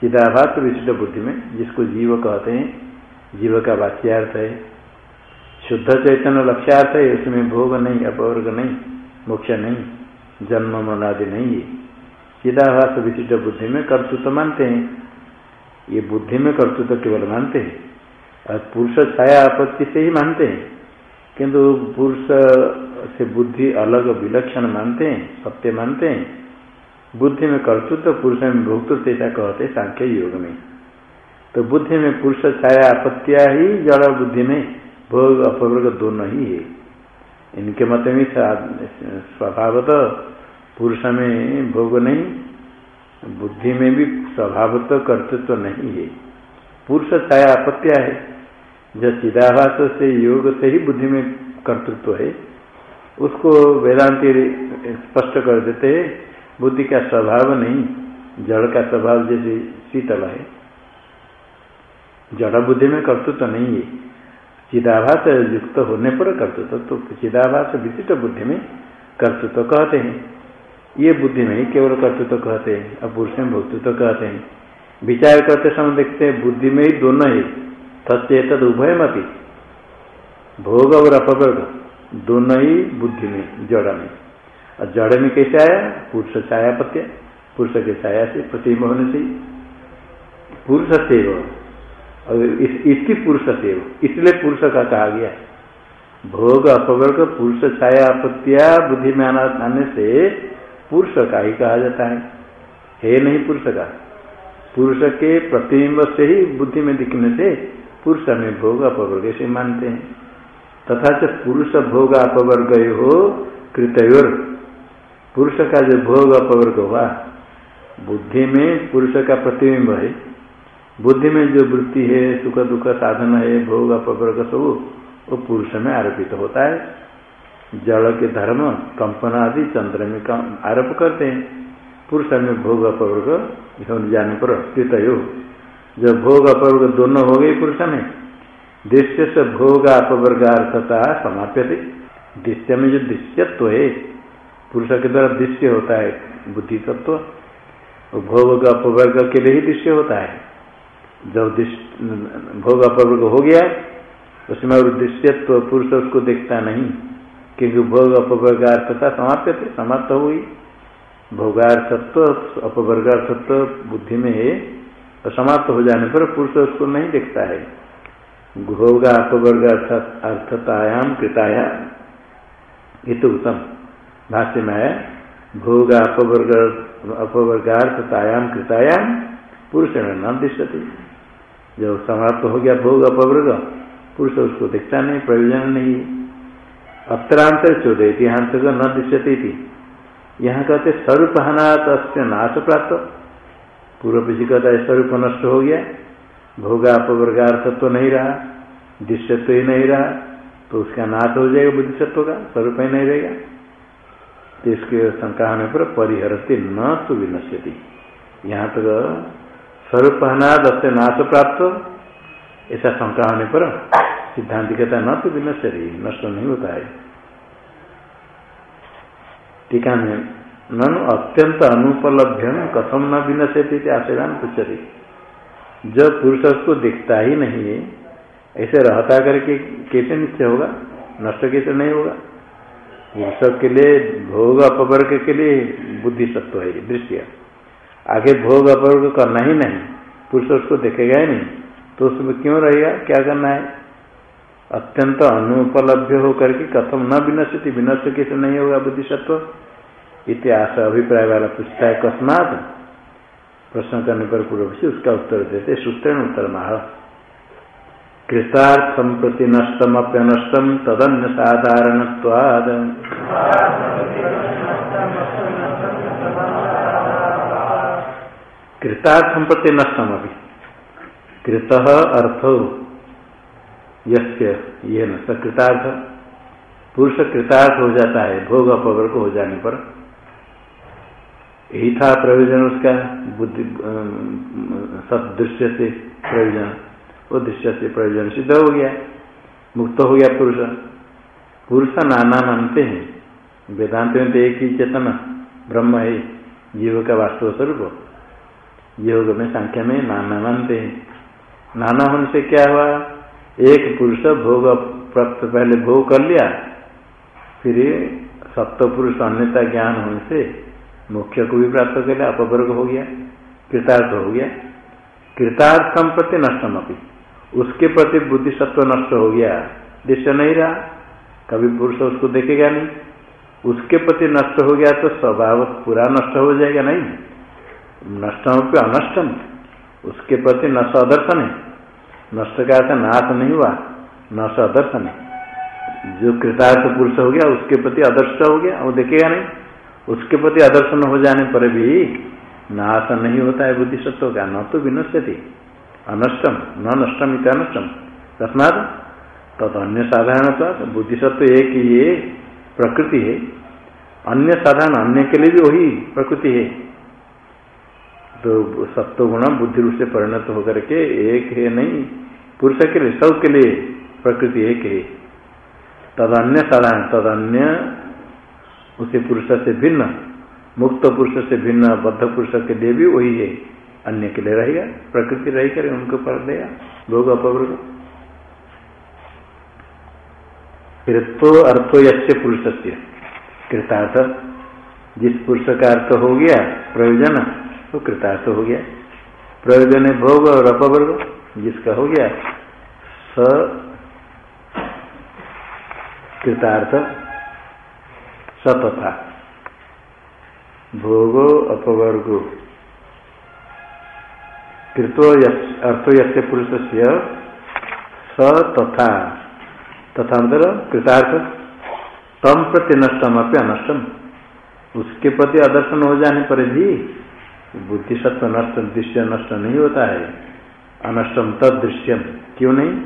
चिदाभास विशिष्ट बुद्धि में, जिसको जीव कहते हैं, जीव का वाच्यार्थ है। शुद्ध चैतन्य लक्ष्यार्थ है, उसमें भोग नहीं, अपवर्ग नहीं। मोक्ष नहीं, जन्म मनादि नहीं है। चिदाभास विशिष्ट बुद्धि में कर्तृत्व मानते हैं। ये बुद्धि में कर्तृत्व केवल मानते हैं। और पुरुष छाया आपत्ति से ही मानते हैं। किंतु पुरुष से बुद्धि अलग विलक्षण मानते हैं, सत्य मानते हैं। बुद्धि में कर्तृत्व पुरुष में भोक्तृत्व ऐसा कहते हैं, सांख्य योग में। तो बुद्धि में पुरुष छाया आपत्तिया ही जड़ बुद्धि में, भोग अपवर्ग दोनों ही है। इनके मत में स्वभावत पुरुष में भोग नहीं, बुद्धि में भी स्वभावत कर्तृत्व तो नहीं है। पुरुष छाया आपत्तिया है। जो चिदाभास से योग से ही बुद्धि में कर्तृत्व तो है, उसको वेदांति स्पष्ट कर देते हैं, बुद्धि का स्वभाव नहीं, जड़ का स्वभाव जैसे शीतल है। जड़ बुद्धि में कर्तृत्व तो नहीं है। चिदाभास युक्त होने पर कर्तृत्व तो चिदाभास विशिष्ट बुद्धि में कर्तृत्व कहते हैं। ये बुद्धि में केवल कर्तृत्व कहते हैं और पुरुष में भोक्तृत्व कहते हैं। विचार करते समय देखते हैं, बुद्धि में ही दोनों ही तत्त उभय मती भोग और अपवर्ग, दोनों ही बुद्धि में, जड़ में। और जड़ में कैसे आया? पुरुष छाया पत्य पुरुष के छाया से प्रतिम होने से पुरुष सेव इसकी पुरुष सेव। इसलिए पुरुष का कहा गया भोग अपवर्ग, पुरुष छाया आपत्तिया बुद्धि में आने से पुरुष का ही कहा जाता है। है नहीं पुरुष का। पुरुष के प्रतिबिंब से ही बुद्धि में दिखने से पुरुष में भोग अपवर्ग से मानते हैं। तथा च पुरुष भोग अपवर्ग हो कृतयोर। पुरुष का जो भोग अपवर्ग हुआ, बुद्धि में पुरुष का प्रतिबिंब है। बुद्धि में जो वृत्ति है, सुख दुख साधन है, भोग अपवर्ग सब, वो पुरुष में आरोपित होता है। जड़ के धर्म, कंपन आदि, चंद्र में आरोप करते हैं। पुरुष में भोग अपवर्ग जाने पर स्थित हो जब भोग अपवर्ग दोनों हो गए पुरुष में, दृश्य से भोग अपवर्गार्थता समाप्य थे दृश्य में जो दृश्यत्व है, पुरुष के द्वारा दृश्य होता है बुद्धि तत्व भोग अपवर्ग के लिए ही दृश्य होता है। जब भोग अपवर्ग हो गया, उसमें और दृश्यत्व पुरुष उसको देखता नहीं, क्योंकि भोग अपवर्गार्थता समाप्त थे समाप्त हो गई। भोगार्थत्व अपवर्गार्थत्व बुद्धि में है तो समाप्त हो जाने पर पुरुष उसको नहीं देखता है। भोगा अपवर्ग अर्थतायाम कृतायाम ये तो उत्तम। भाष्य में है भोग अपवर्ग अपवर्गार्थतायाम कृतायाम पुरुष में न दृश्यते जब समाप्त हो गया भोग अपवर्ग, पुरुष उसको देखता नहीं, प्रयोजन नहीं। अत्रांतर चौदह यहाँ तक न दृश्यते थी यहाँ कहते स्वरूप हनात नाश प्राप्त। पूर्व पीछे कहता है, स्वरूप नष्ट हो गया। भोगा अपवर्गार्थ तो नहीं रहा, दृश्यत्व ही नहीं रहा तो उसका नाश हो जाएगा बुद्धिशत्व का, स्वरूप ही नहीं रहेगा। तो इसके शंका होने पर परिहरते न तो विनश्यति। यहाँ तक स्वरूप हनाद अस्य नाश प्राप्त ऐसा शंका होने पर सिद्धांत कहता न तो विनश्यति नष्ट नहीं होता है। टीका में, ननु अत्यंत अनुपलभ्य कथम न विनश्यति आशीर्वाद पूछती जब पुरुष उसको दिखता ही नहीं है, ऐसे रहता करके कैसे निश्चय होगा? नष्ट कैसे नहीं होगा? पुरुष के लिए भोग अपवर्ग के लिए बुद्धि सत्व है। दृश्य आगे भोग अपवर्ग करना ही नहीं। पुरुष उसको देखेगा ही नहीं। तो उसमें क्यों रहेगा? क्या करना है? अत्यंत अनुपलभ्य होकर के कथम न विनश्यति। विनश्य कैसे नहीं होगा बुद्धि सत्व इतिहास अभिप्राय वाला पूछता है। कस्मात प्रश्न करने पर पूर्व से उसका उत्तर देते सूत्र उत्तर माह कृतार्थम प्रति नष्टम अप्यनष्टम तदन्य साधारण कृतार्थम प्रति नष्टम अभी कृत अर्थ ये न सकृतार्थ पुरुष कृतार्थ हो जाता है, भोग अपवर्ग हो जाने पर। यही था प्रयोजन उसका, बुद्धि सदृश्य से प्रयोजन। वो दृश्य से प्रयोजन सिद्ध हो गया, मुक्त हो गया पुरुष। पुरुष नाना मानते हैं। वेदांत में तो एक ही चेतन, ब्रह्म है, जीव का वास्तव स्वरूप। योग में संख्या में नाना मानते हैं। नाना होने से क्या हुआ? एक पुरुष भोग प्राप्त पहले भोग कर लिया, फिर सप्त पुरुष अन्यता ज्ञान होने से मुख्य को भी प्राप्त कर लिया, अपवर्ग हो गया, कृतार्थ हो गया। कृतार्थ प्रति नष्टम अपनी उसके प्रति बुद्धि सत्व नष्ट हो गया। दृश्य नहीं रहा। कभी पुरुष उसको देखेगा नहीं। उसके प्रति नष्ट हो गया तो स्वभाव पूरा नष्ट हो जाएगा, नहीं? नष्टम पे अनष्टम उसके प्रति न सदर्शन है। नष्ट का अर्थ नाश नहीं हुआ। न सदर्शन है। जो कृतार्थ पुरुष हो गया, उसके प्रति आदर्श हो गया, वो देखेगा नहीं। उसके प्रति आदर्शन हो जाने पर भी नाश नहीं होता है बुद्धि सत्व का। न तो विनश्य थी अनष्टम, न नष्टम इत अनष्टम। तस्मात तद अन्य साधारण बुद्धि सत्व एक ही प्रकृति है। अन्य साधारण अन्य के लिए भी वही प्रकृति है। तो सत्व गुण बुद्धि रूप से परिणत होकर के एक है नहीं, पुरुष के लिए, सब के लिए प्रकृति एक है। तद तदन्य साधारण, तदन्य उसे पुरुष से भिन्न, मुक्त पुरुष से भिन्न, बद्ध पुरुष के लिए भी वही है। अन्य के लिए रहेगा, प्रकृति रही करे उनको पर देगा, भोग अपवर्ग कृतो अर्थो यसे पुरुष से कृतार्थ, जिस पुरुष का अर्थ हो गया, प्रयोजन तो कृतार्थ हो गया। प्रयोजन भोग और अपवर्ग, जिसका हो गया, स कृतार्थ स तथा भोगो, अपवर्ग। कृतो अर्थो यसे पुरुष से स तथा। तथा मतलब कृतार्थ तम प्रति नष्टम अपनी अनष्टम। उसके प्रति आदर्शन हो जाने पर भी बुद्धि सत्व नष्ट, दृश्य नष्ट नहीं होता है। अनष्टम तद क्यों नहीं?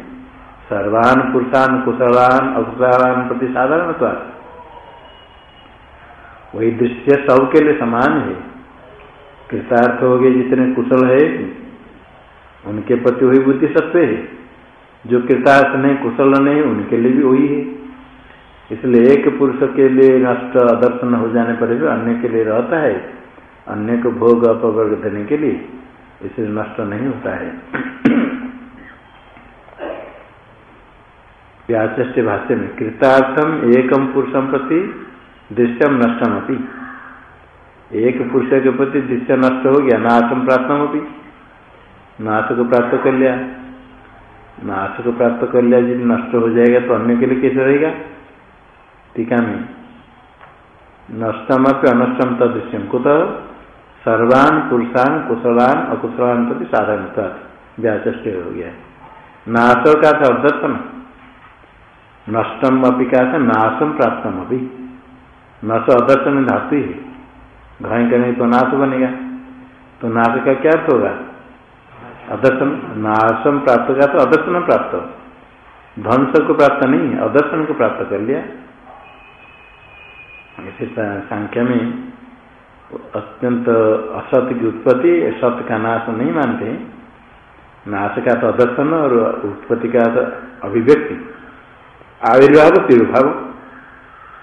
सर्वान पुरुषान कुशलान अकुशलान प्रति साधारण वही दृश्य सबके लिए समान है। कृतार्थ हो गए जितने कुशल है, उनके प्रति वही बुद्धि सत्व है। जो कृतार्थ नहीं, कुशल नहीं, उनके लिए भी वही है। इसलिए एक पुरुष के लिए नष्ट आदर्शन हो जाने पर भी अन्य के लिए रहता है। अन्य को भोग अपवर्ग देने के लिए, इसे नष्ट नहीं होता है। व्याचे भाष्य में, कृतार्थम एकम पुरुषम प्रति दृश्यम नष्टम अपनी एक पुरुष के प्रति दृश्य नष्ट हो गया, नाशम प्राप्त अभी नाश को प्राप्त कर लिया। नाश को प्राप्त कर लिया, यदि नष्ट हो जाएगा तो अन्य के लिए कैसे रहेगा? टीका में नष्टम अपनी अनष्टम तदृश्यम। कुत सर्वान पुरुषान कुशलान अकुशलान प्रति साधारण व्याचे हो गया। नाश का था अदर्शन नष्टम अपनी का था, नाशम प्राप्तम अभी नश अदर्शन धातु ही। घाय करने तो नाश बनेगा। तो नाश का क्या अर्थ होगा? अदर्शन नाशम प्राप्त का तो अदर्शन प्राप्त ध्वंस को प्राप्त नहीं अदर्शन को प्राप्त कर लिया। ऐसे संख्या में अत्यंत असत्य की उत्पत्ति सत्य का नाश नहीं मानते नाश का तो अदर्शन और उत्पत्ति का तो अभिव्यक्ति। आविर्भाव तिरुभाव।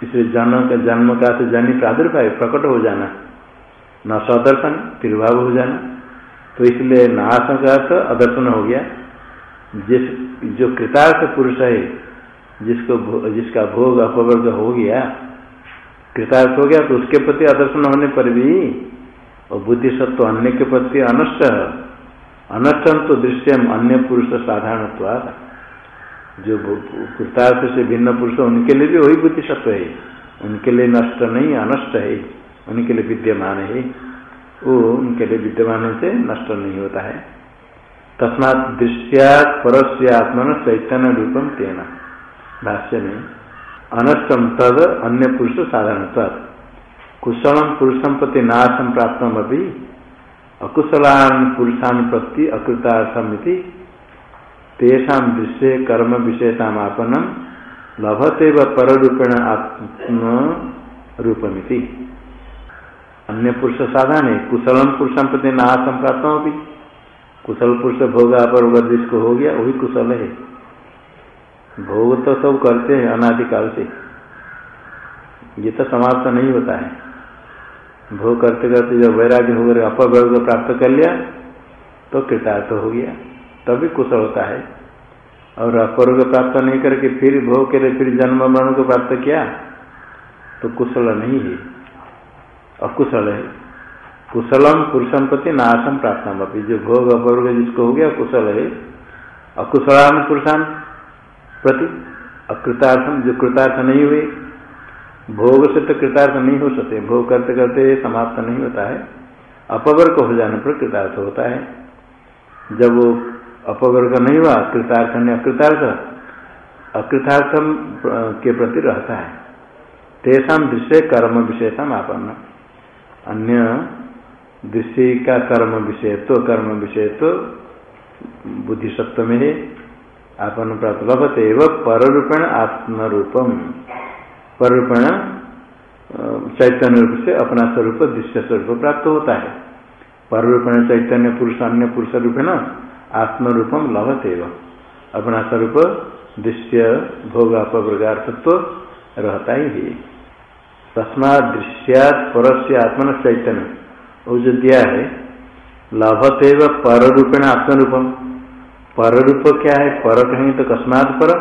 इसलिए जन्म का जन्म का तो जन्य प्रादुर्भाव प्रकट हो जाना। न सदर्शन, तिरुभाव हो जाना। तो इसलिए नाश का तो अदर्शन हो गया। जिस, जो कृतार्थ पुरुष है, जिसको जिसका भोग अपवर्ग हो गया कृतार्थ हो गया तो उसके प्रति अदर्शन होने पर भी, और बुद्धि सत्व अन्य के प्रति अनष्ट अनष्टम तो दृश्यम अन्य पुरुष साधारण जो कृतार्थ से भिन्न पुरुष उनके लिए भी वही बुद्धि सत्व है। उनके लिए नष्ट नहीं, अनष्ट है। उनके लिए विद्यमान है। वो उनके लिए विद्यमान से नष्ट नहीं होता है। तस्मात दृश्यात परस्य आत्मन चैतन्य रूपम तेना। भाष्य में अनष्टम तद अन्य पुरुष साधारण तद कुशलम पुरुषम प्रति नाशम प्राप्त अभी अकुशलान पुरुषान प्रति अकृतार्थम तेषा दृश्य कर्म विषयतामापनम लभते व पररूपेण आत्म रूपमिति अन्य पुरुष साधन है कुशलम पुरुषम प्रति नाशम प्राप्त भी कुशल पुरुष भोगा पर जिसको हो गया, वही कुशल है। भोग तो सब करते हैं, अनादिकाल से। ये तो समाप्त नहीं होता है। भोग करते करते जब वैराग्य होकर अपवर्ग प्राप्त कर लिया तो कृतार्थ हो गया। तभी कुशल होता है। और अपवर्ग प्राप्त नहीं करके फिर भोग के लिए फिर जन्म मरण को प्राप्त किया तो कुशल नहीं है। अकुशल है। कुशलम पुरुषम प्रति नाशम अभी जो भोग अपर्ग जिसको हो गया, कुशल है। अकुशलान पुरुषान। प्रति। अकृतार्थम जो कृतार्थ नहीं हुए, भोग से तो कृतार्थ नहीं हो सकते। भोग करते करते समाप्त नहीं होता है। अपवर्ग हो जाने पर कृतार्थ होता है। जब वो अपवर्ग नहीं हुआ, कृतार्थ ने अकृतार्थ अकृतार्थम के प्रति रहता है। तेषा दृश्य कर्म विशेषम आपन्न। अन्य दृष्टि का कर्म विषय तो कर्म विषय तो बुद्धि सत्व में है। आपन प्राप्त लभते एवं पररूपेण आत्मरूपम। पररूपेण चैतन्य रूप से अपना स्वरूप, दृश्य स्वरूप प्राप्त होता है। पररूपेण चैतन्य पुरुष, अन्य पुरुष रूप न आत्मरूपम लभते एवं अपना स्वरूप, दृश्य भोग अपवर्गार्थत्व रहता ही है। तस्मा दृश्यात पर आत्मन चैतन्य वो जो दिया है लभते व पर रूपेण आत्मरूपम। पर रूप क्या है? पर कहेंगे तो कस्मात पर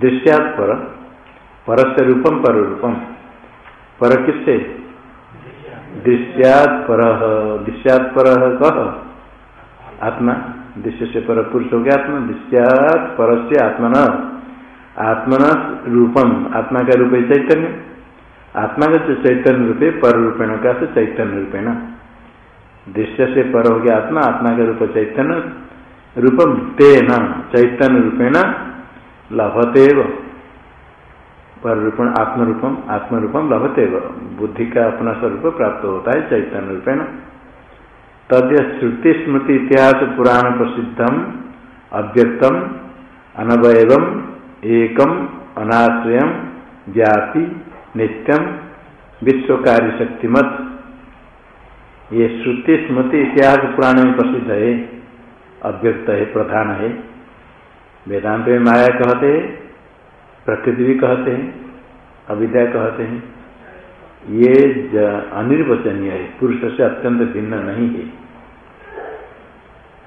दृश्यात पर। पर से रूपम पर रूपम पर किससे? दृश्यात पर। दृश्यात पर कह आत्मा। दृश्य से पर पुरुष हो गया आत्मा। दृश्यात पर से आत्मन। आत्मन रूपम आत्मा का रूप है चैतन्य। आत्मा का चैतन्य रूपे पर रूपेण का से चैतन्य रूपेण। दृश्य से पर हो गया आत्मा। आत्मा के रूप चैतन्य। रूपम तेन चैतन्य रूपेण लभते पर रूपण आत्मरूपम आत्मरूपम लभते बुद्धि का अपना स्वरूप प्राप्त होता है चैतन्य रूपेण तद्य श्रुति स्मृति इतिहास पुराण प्रसिद्धम अव्यक्तम, अनवयवम, एकम, अनाश्रयम व्यापी नित्यम विश्वकारी शक्तिमत ये श्रुति स्मृति इतिहास पुराण में प्रसिद्ध है। अव्यक्त है, प्रधान है। वेदांत में माया कहते हैं, प्रकृति भी कहते हैं, अविद्या कहते हैं। ये अनिर्वचनीय है, पुरुष से अत्यंत भिन्न नहीं है।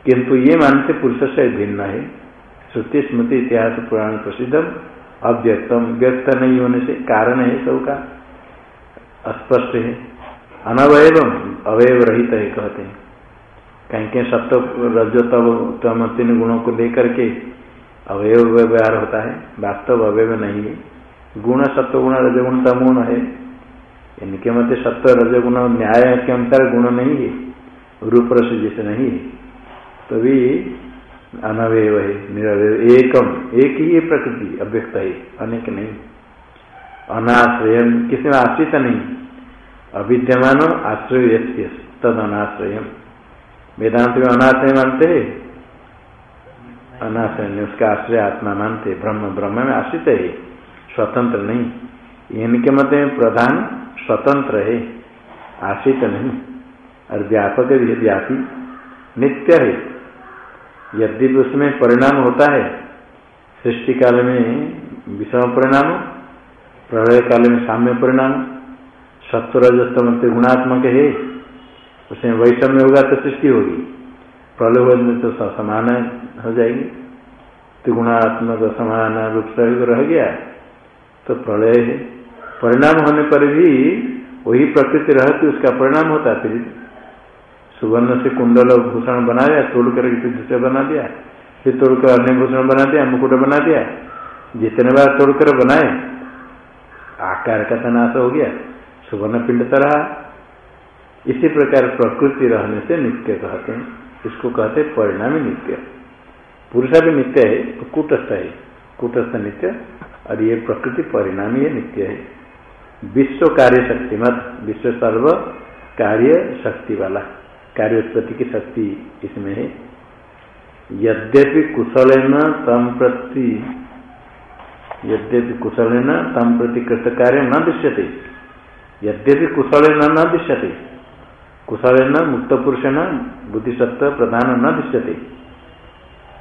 किंतु ये मानते पुरुष से भिन्न है। श्रुति, स्मृति, इतिहास, पुराण प्रसिद्धम, अव्यक्तम। व्यक्त नहीं होने से कारण है सब का अस्पष्ट है। अनवय अवयव रहित है कहते हैं। कहीं कहीं सत्व रजो तम तीन गुणों को लेकर के अवयव व्यवहार होता है। वास्तव अवयव नहीं है। गुण सत्व गुण रजगुण तमगुण है। इनके मध्य सत्व रजगुण न्याय के अंतर गुण नहीं है। रूप रस जैसे नहीं है। तभी अनवय है निरवय एकम, एक ही है प्रकृति अव्यक्त है, अनेक नहीं। अनाश्रय किसी में आश्रित नहीं। अविद्यमान आश्रय तद अनाश्रय वेदांत में अनाश्रय मानते। अनाथ अनाश्रय उसका आश्रय आत्मा मानते। ब्रह्म ब्रह्म में आश्रित है स्वतंत्र नहीं। इनके मत में प्रधान स्वतंत्र है। आश्रित नहीं। और व्यापक भी व्यापी नित्य है। यद्यपि उसमें परिणाम होता है। सृष्टि काल में विषम परिणाम, प्रलय काल में साम्य परिणाम सत्वरजस्तम गुणात्मक है। उसमें वैषम्य होगा तो सृष्टि होगी। प्रलय होने तो समान हो जाएगी। त्रिगुणात्मक समान रूप से रह गया तो प्रलय है। परिणाम होने पर भी वही प्रकृति रहती, उसका परिणाम होता फिर। सुवर्ण से कुंडल और भूषण बना तोड़ करके फिर दूसरे बना दिया। फिर तोड़ कर अन्य भूषण बना दिया, मुकुट बना दिया। जितने बार तोड़ कर बनाए, आकार का तनाश हो गया। सुवर्ण पिंड तरह इसी प्रकार प्रकृति रहने से नित्य कहते हैं। इसको कहते हैं परिणामी नित्य। पुरुष भी नित्य है तो कूटस्थ है। कूटस्थ नित्य, और ये प्रकृति परिणामी है, नित्य है। विश्व कार्य शक्ति मत, विश्व सर्व कार्य शक्ति वाला। कार्य उत्पत्ति की शक्ति इसमें है। यद्यपि कुशल न तम प्रति यद्यपि कुशल न तम प्रति कृत कार्य न दृश्यते। यद्यपि कुशल न दृश्यते। कुशल न मुक्त पुरुष न बुद्धिसत्व प्रधान न दृश्यते।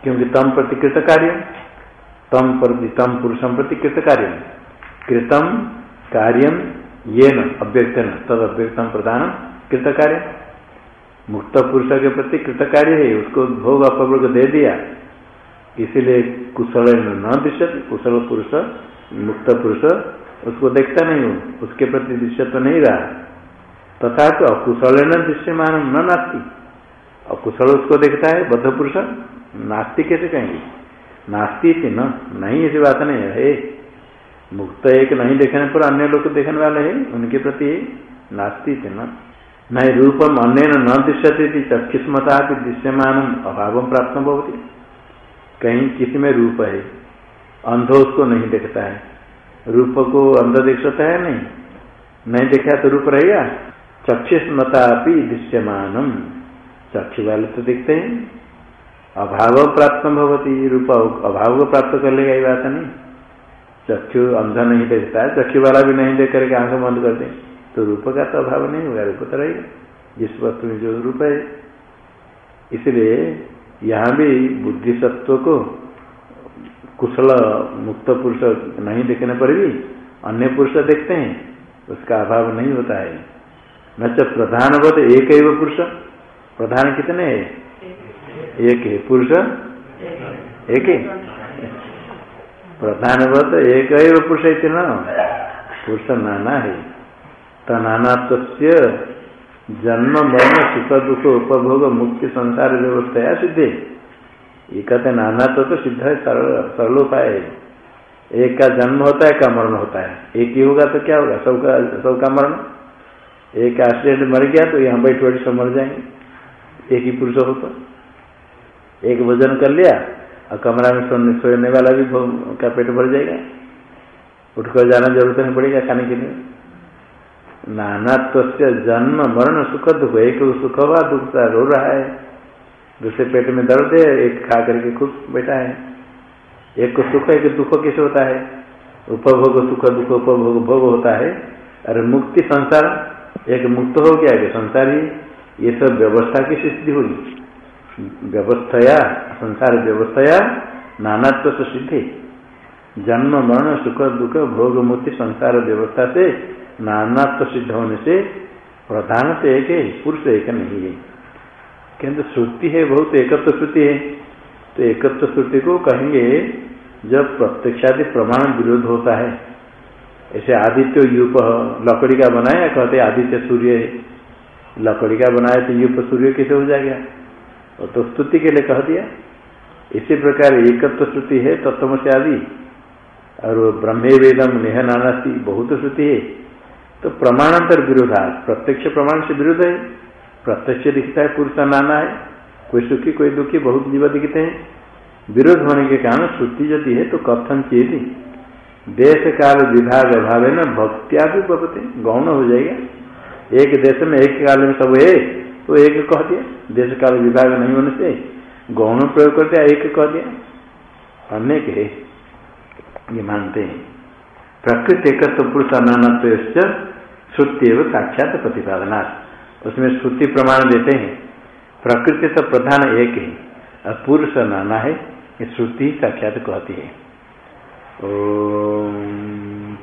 क्योंकि तम प्रति कृत कार्य, तम प्रति, तम पुरुषम प्रति कृत कार्य। कृतम कार्यम ये न अव्यक्त न तद अव्यक्तम प्रधान कृत कार्य। मुक्त पुरुष के प्रति कृत कार्य है, उसको भोग अपवर्ग दे दिया। इसीलिए कुशल न दृश्य कुशल पुरुष मुक्त पुरुष उसको देखता नहीं हूँ, उसके प्रति दृश्य तो नहीं रहा। तथा तो अकुशल न दृश्यमान न नास्ती। अकुशल उसको देखता है, बद्ध पुरुष, नास्ती कैसे कहेंगे? नास्ती थी न, नहीं, ऐसी बात नहीं है। मुक्त एक नहीं देखने पर अन्य लोग देखने वाले हैं, उनके प्रति नास्ती थे न। नहीं, रूपम अन्य न दृश्यते चक्षुष्मता दृश्यमान अभाव प्राप्त होती कहीं किसी में रूप है, अंधो उसको नहीं देखता है। रूप को अंध देख सकता है नहीं? नहीं देखा तो रूप रहेगा? चक्षुष्मता दृश्यमान चक्षु वाले तो देखते हैं। अभाव प्राप्त होती रूप अभाव को प्राप्त कर लेगा ये बात नहीं। चक्षु अंधा नहीं देखता है चक्षु वाला भी नहीं देख करके आँख बंद कर दें तो रूप का तो अभाव नहीं होगा, रूप तो रहेगा। जिस वस्तु में जो रूप है। इसलिए यहाँ भी बुद्धि सत्व को कुशल मुक्त पुरुष नहीं देखने पर भी अन्य पुरुष देखते हैं, उसका अभाव नहीं होता है। न तो प्रधान बोध एक ही पुरुष। प्रधान कितने है? एक है। पुरुष? एक ही। प्रधान बोध एक ही पुरुष इतना पुरुष नाना है। तनानात्व जन्म मरण सुख दुख उपभोग मुक्ति संसार व्यवस्था या सिद्धे। ये कहते नाना तो, तो सिद्ध है सरल उपाय है। एक का जन्म होता है का मरण होता है। एक ही होगा तो क्या होगा? सबका सबका मरण? एक एक्सीडेंट मर गया तो यहाँ बैठ बैठ सब मर जाएँगे। एक ही पुरुष हो तो एक भोजन कर लिया, और कमरा में सोने सोने वाला भी का पेट भर जाएगा। उठकर जाना ज़रूरत नहीं पड़ेगा खाने के लिए। नाना से जन्म मरण सुख दुख एक सुख हुआ दुख रो रहा है। दूसरे पेट में दर्द है, एक खा करके खुश बैठा है। एक को सुख, एक दुख कैसे होता है? उपभोग सुख, दुख उपभोग भोग होता है। अरे मुक्ति संसार एक मुक्त हो गया कि संसार। ये सब व्यवस्था की सिद्धि होगी व्यवस्थाया, संसार व्यवस्थाया नानात्व से सिद्धि। जन्म, मरण, सुख, दुख, भोग, मुक्ति, संसार व्यवस्था से नानात्व सिद्ध होने से प्रधान तो एक है, पुरुष एक नहीं है। किंतु श्रुति है, बहुत एकत्व श्रुति है। तो एकत्व श्रुति को कहेंगे, जब प्रत्यक्षादि प्रमाण विरोध होता है ऐसे आदित्य यूप लकड़ी का बनाया, कहते आदित्य सूर्य लकड़ी का बनाया तो यूप सूर्य कैसे हो जाएगा? तो स्तुति के लिए कह दिया। इसी प्रकार एकत्व श्रुति है तत्व से आदि और ब्रह्मे वेदम नेह नानासी बहुत श्रुति है। तो प्रमाणांतर विरोधा प्रत्यक्ष प्रमाण से विरोध है। प्रत्यक्ष दिखता है, पुरुष नाना है। कोई सुखी, कोई दुखी, बहुत जीव दिखते हैं। विरोध होने के कारण श्रुति यदि है तो कथन चेती। देश काल विभाग अभाव है ना भक्तिया भी बपते गौण हो जाएगा। एक देश में एक काल में सब है तो एक कह दिया। देश काल विभाग नहीं होने से गौण प्रयोग करते एक कह दिया। अनेक है, ये मानते हैं। प्रकृति एकत्व पुरुष अनानत्व श्रुति एवं साक्षात प्रतिपादना उसमें श्रुति प्रमाण देते हैं। प्रकृति तो प्रधान एक है और पुरुष नाना है, ये श्रुति साक्षात कहती है। ॐ